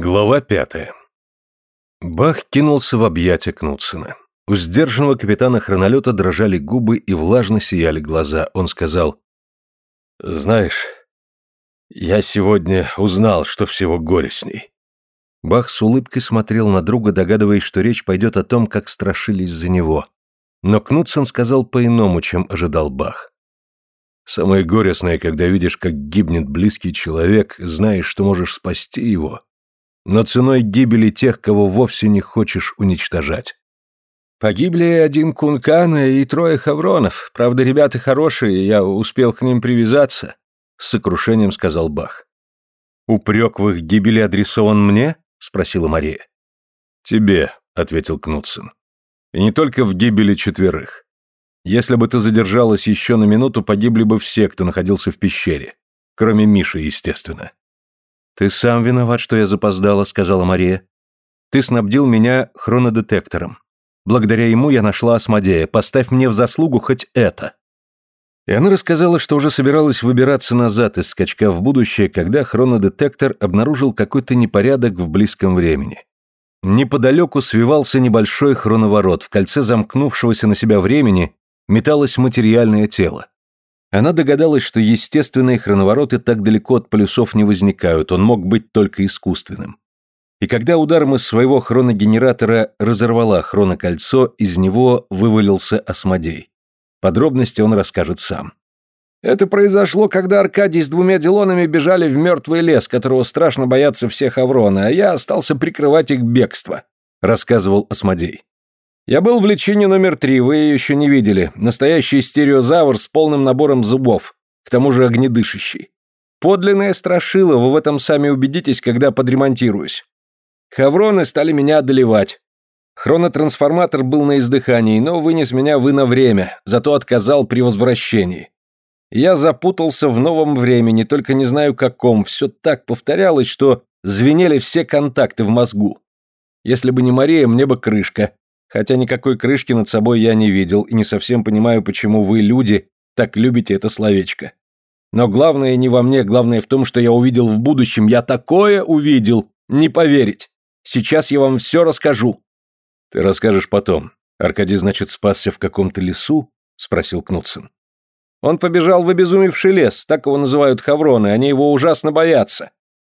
Глава пятая. Бах кинулся в объятия Кнутсена. У сдержанного капитана хронолета дрожали губы и влажно сияли глаза. Он сказал, «Знаешь, я сегодня узнал, что всего горе с ней». Бах с улыбкой смотрел на друга, догадываясь, что речь пойдет о том, как страшились за него. Но Кнутсен сказал по-иному, чем ожидал Бах. «Самое горестное, когда видишь, как гибнет близкий человек, знаешь, что можешь спасти его» но ценой гибели тех, кого вовсе не хочешь уничтожать. Погибли один Кункана и трое Хавронов. Правда, ребята хорошие, я успел к ним привязаться, — с сокрушением сказал Бах. «Упрек в их гибели адресован мне?» — спросила Мария. «Тебе», — ответил Кнутсен. «И не только в гибели четверых. Если бы ты задержалась еще на минуту, погибли бы все, кто находился в пещере. Кроме Миши, естественно. «Ты сам виноват, что я запоздала», — сказала Мария. «Ты снабдил меня хронодетектором. Благодаря ему я нашла Асмодея. Поставь мне в заслугу хоть это». И она рассказала, что уже собиралась выбираться назад из скачка в будущее, когда хронодетектор обнаружил какой-то непорядок в близком времени. Неподалеку свивался небольшой хроноворот, в кольце замкнувшегося на себя времени металось материальное тело. Она догадалась, что естественные хроновороты так далеко от полюсов не возникают, он мог быть только искусственным. И когда ударом из своего хроногенератора разорвала хронокольцо, из него вывалился осмодей. Подробности он расскажет сам. Это произошло, когда Аркадий с двумя Дилонами бежали в мертвый лес, которого страшно боятся все хавроны, а я остался прикрывать их бегство, рассказывал Осмодей. Я был в лечении номер три, вы ее еще не видели. Настоящий стереозавр с полным набором зубов, к тому же огнедышащий. Подлинное страшило, вы в этом сами убедитесь, когда подремонтируюсь. Хавроны стали меня одолевать. Хронотрансформатор был на издыхании, но вынес меня вы на время, зато отказал при возвращении. Я запутался в новом времени, только не знаю каком, все так повторялось, что звенели все контакты в мозгу. Если бы не Мария, мне бы крышка, Хотя никакой крышки над собой я не видел и не совсем понимаю, почему вы, люди, так любите это словечко. Но главное не во мне, главное в том, что я увидел в будущем. Я такое увидел, не поверить. Сейчас я вам все расскажу. Ты расскажешь потом. Аркадий, значит, спасся в каком-то лесу? Спросил Кнутсен. Он побежал в обезумевший лес, так его называют хавроны, они его ужасно боятся.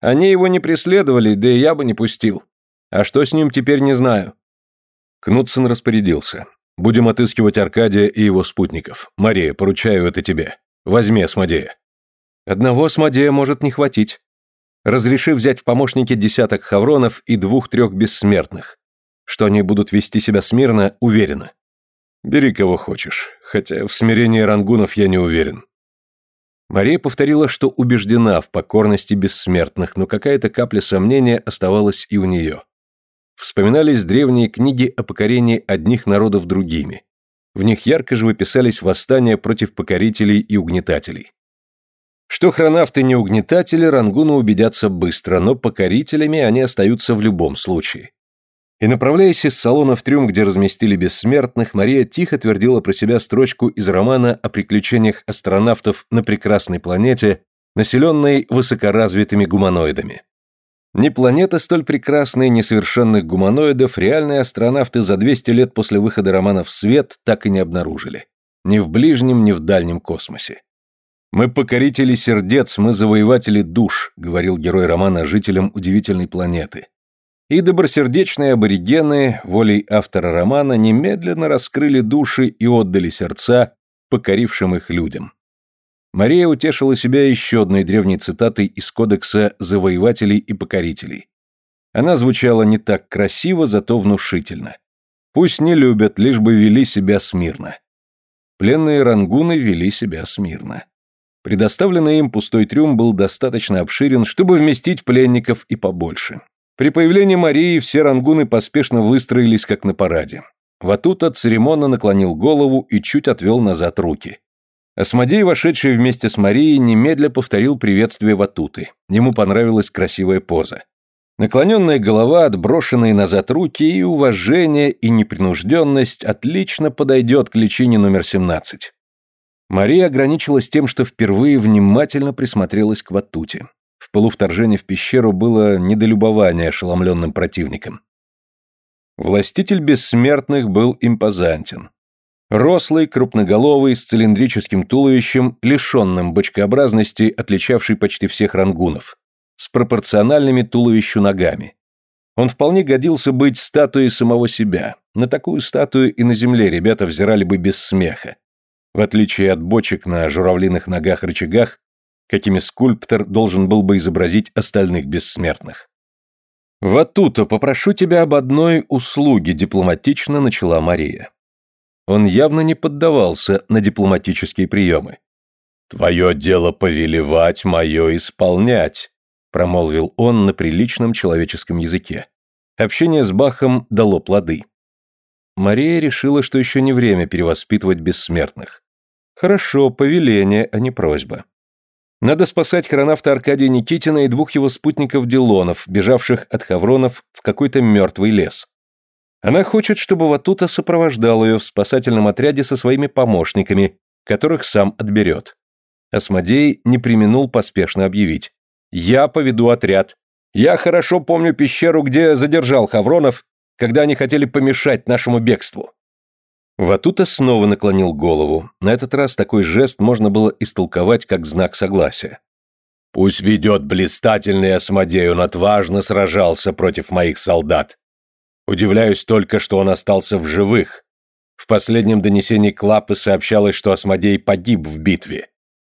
Они его не преследовали, да и я бы не пустил. А что с ним теперь не знаю. Кнутсен распорядился. «Будем отыскивать Аркадия и его спутников. Мария, поручаю это тебе. Возьми Асмодея». «Одного Асмодея может не хватить. Разреши взять в помощники десяток хавронов и двух-трех бессмертных. Что они будут вести себя смирно, уверена». «Бери кого хочешь, хотя в смирении рангунов я не уверен». Мария повторила, что убеждена в покорности бессмертных, но какая-то капля сомнения оставалась и у нее. Вспоминались древние книги о покорении одних народов другими. В них ярко живописались восстания против покорителей и угнетателей. Что хронавты не угнетатели, рангуны убедятся быстро, но покорителями они остаются в любом случае. И направляясь из салона в трюм, где разместили бессмертных, Мария тихо твердила про себя строчку из романа о приключениях астронавтов на прекрасной планете, населенной высокоразвитыми гуманоидами. Ни планеты столь прекрасной, ни совершенных гуманоидов реальные астронавты за 200 лет после выхода романа в свет так и не обнаружили. Ни в ближнем, ни в дальнем космосе. «Мы покорители сердец, мы завоеватели душ», — говорил герой романа жителям удивительной планеты. И добросердечные аборигены, волей автора романа, немедленно раскрыли души и отдали сердца покорившим их людям. Мария утешила себя еще одной древней цитатой из кодекса завоевателей и покорителей. Она звучала не так красиво, зато внушительно. Пусть не любят, лишь бы вели себя смирно. Пленные рангуны вели себя смирно. Предоставленный им пустой трюм был достаточно обширен, чтобы вместить пленников и побольше. При появлении Марии все рангуны поспешно выстроились, как на параде. Ватута церемонно наклонил голову и чуть отвел назад руки. Осмодей, вошедший вместе с Марией, немедля повторил приветствие Ватуты. Ему понравилась красивая поза. Наклоненная голова, отброшенные назад руки и уважение, и непринужденность отлично подойдет к личине номер 17. Мария ограничилась тем, что впервые внимательно присмотрелась к Ватуте. В полувторжении в пещеру было недолюбование ошеломленным противником. Властитель бессмертных был импозантен. Рослый, крупноголовый, с цилиндрическим туловищем, лишенным бочкообразности, отличавший почти всех рангунов, с пропорциональными туловищу ногами. Он вполне годился быть статуей самого себя. На такую статую и на земле ребята взирали бы без смеха. В отличие от бочек на журавлиных ногах-рычагах, какими скульптор должен был бы изобразить остальных бессмертных. «Ватута, попрошу тебя об одной услуге», — дипломатично начала Мария. Он явно не поддавался на дипломатические приемы. «Твое дело повелевать, мое исполнять», — промолвил он на приличном человеческом языке. Общение с Бахом дало плоды. Мария решила, что еще не время перевоспитывать бессмертных. Хорошо, повеление, а не просьба. Надо спасать хронавта Аркадия Никитина и двух его спутников Дилонов, бежавших от Хавронов в какой-то мертвый лес. Она хочет, чтобы Ватута сопровождал ее в спасательном отряде со своими помощниками, которых сам отберет. Осмодей не применул поспешно объявить. «Я поведу отряд. Я хорошо помню пещеру, где задержал Хавронов, когда они хотели помешать нашему бегству». Ватута снова наклонил голову. На этот раз такой жест можно было истолковать как знак согласия. «Пусть ведет блистательный Осмодей, он отважно сражался против моих солдат. Удивляюсь только, что он остался в живых. В последнем донесении Клапы сообщалось, что Осмодей погиб в битве,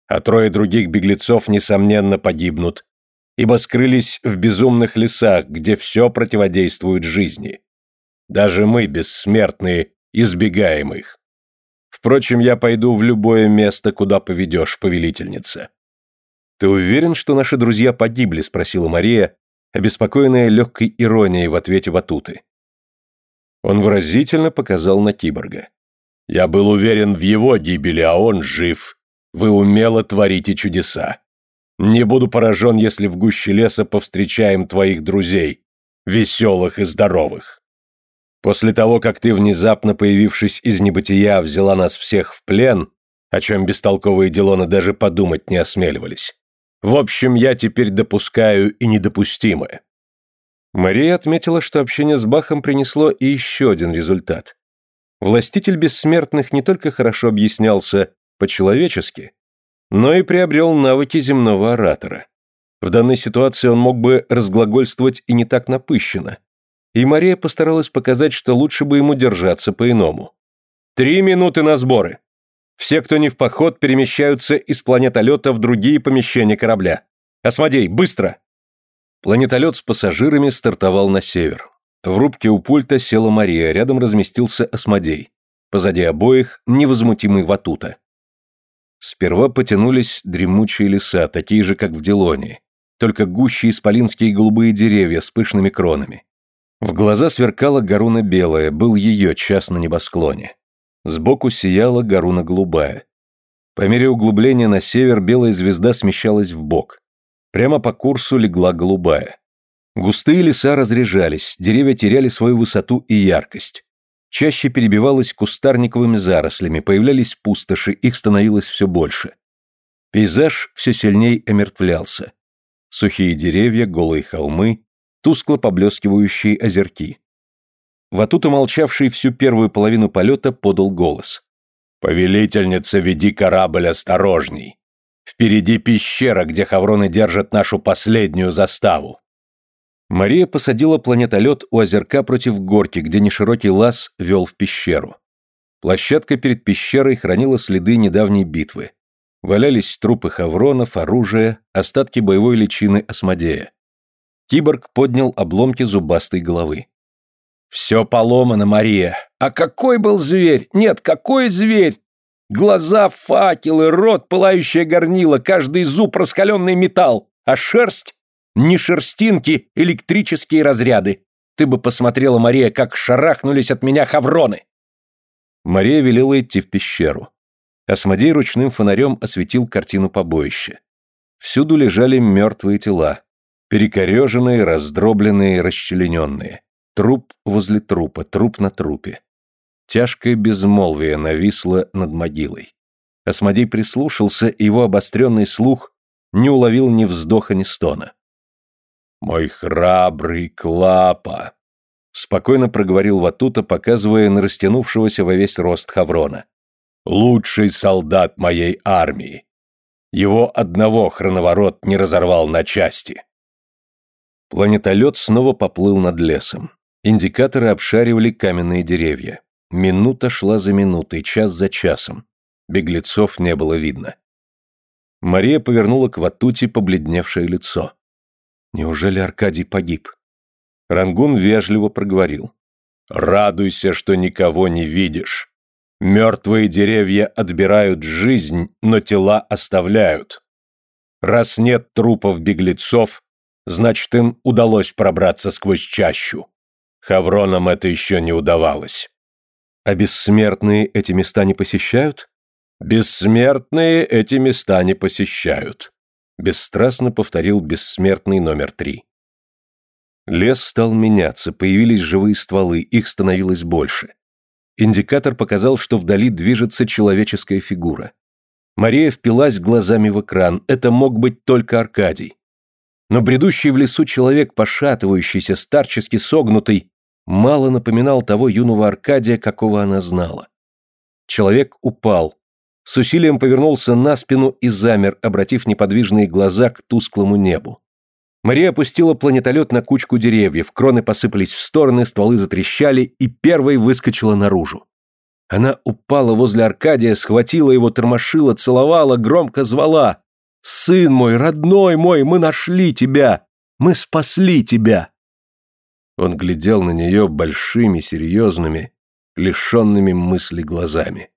а трое других беглецов, несомненно, погибнут, ибо скрылись в безумных лесах, где все противодействует жизни. Даже мы, бессмертные, избегаем их. Впрочем, я пойду в любое место, куда поведешь, повелительница. «Ты уверен, что наши друзья погибли?» – спросила Мария, обеспокоенная легкой иронией в ответе Ватуты. Он выразительно показал на киборга. «Я был уверен в его гибели, а он жив. Вы умело творите чудеса. Не буду поражен, если в гуще леса повстречаем твоих друзей, веселых и здоровых. После того, как ты, внезапно появившись из небытия, взяла нас всех в плен, о чем бестолковые Делоны даже подумать не осмеливались. В общем, я теперь допускаю и недопустимое. Мария отметила, что общение с Бахом принесло и еще один результат. Властитель бессмертных не только хорошо объяснялся по-человечески, но и приобрел навыки земного оратора. В данной ситуации он мог бы разглагольствовать и не так напыщенно. И Мария постаралась показать, что лучше бы ему держаться по-иному. «Три минуты на сборы. Все, кто не в поход, перемещаются из планетолета в другие помещения корабля. Осмодей, быстро!» Планетолет с пассажирами стартовал на север. В рубке у пульта села Мария, рядом разместился Осмодей. Позади обоих невозмутимый Ватута. Сперва потянулись дремучие леса, такие же, как в Делоне, только гуще исполинские голубые деревья с пышными кронами. В глаза сверкала горуна белая, был ее час на небосклоне. Сбоку сияла горуна голубая. По мере углубления на север белая звезда смещалась в бок. Прямо по курсу легла голубая. Густые леса разряжались, деревья теряли свою высоту и яркость. Чаще перебивалось кустарниковыми зарослями, появлялись пустоши, их становилось все больше. Пейзаж все сильнее омертвлялся. Сухие деревья, голые холмы, тускло поблескивающие озерки. Ватута, молчавший всю первую половину полета, подал голос. «Повелительница, веди корабль осторожней. Впереди пещера, где хавроны держат нашу последнюю заставу. Мария посадила планетолет у озерка против горки, где неширокий лаз вел в пещеру. Площадка перед пещерой хранила следы недавней битвы. Валялись трупы хавронов, оружие, остатки боевой личины Осмодея. Киборг поднял обломки зубастой головы. «Все поломано, Мария! А какой был зверь! Нет, какой зверь! Глаза — факелы, рот — пылающее горнило, каждый зуб — раскаленный металл, а шерсть — не шерстинки, электрические разряды. Ты бы посмотрела, Мария, как шарахнулись от меня хавроны. Мария велела идти в пещеру. Осмодей ручным фонарем осветил картину побоища. Всюду лежали мертвые тела, перекореженные, раздробленные, расчлененные. Труп возле трупа, труп на трупе. Тяжкое безмолвие нависло над могилой. Осмодей прислушался, и его обостренный слух не уловил ни вздоха, ни стона. «Мой храбрый Клапа!» — спокойно проговорил Ватута, показывая на растянувшегося во весь рост Хаврона. «Лучший солдат моей армии! Его одного хроноворот не разорвал на части!» Планетолет снова поплыл над лесом. Индикаторы обшаривали каменные деревья. Минута шла за минутой, час за часом. Беглецов не было видно. Мария повернула к Ватути побледневшее лицо. Неужели Аркадий погиб? Рангун вежливо проговорил. «Радуйся, что никого не видишь. Мертвые деревья отбирают жизнь, но тела оставляют. Раз нет трупов беглецов, значит, им удалось пробраться сквозь чащу. Хавронам это еще не удавалось». «А бессмертные эти места не посещают?» «Бессмертные эти места не посещают», — бесстрастно повторил бессмертный номер три. Лес стал меняться, появились живые стволы, их становилось больше. Индикатор показал, что вдали движется человеческая фигура. Мария впилась глазами в экран, это мог быть только Аркадий. Но бредущий в лесу человек, пошатывающийся, старчески согнутый, мало напоминал того юного Аркадия, какого она знала. Человек упал, с усилием повернулся на спину и замер, обратив неподвижные глаза к тусклому небу. Мария опустила планетолет на кучку деревьев, кроны посыпались в стороны, стволы затрещали, и первой выскочила наружу. Она упала возле Аркадия, схватила его, тормошила, целовала, громко звала. «Сын мой, родной мой, мы нашли тебя! Мы спасли тебя!» Он глядел на нее большими, серьезными, лишенными мысли глазами.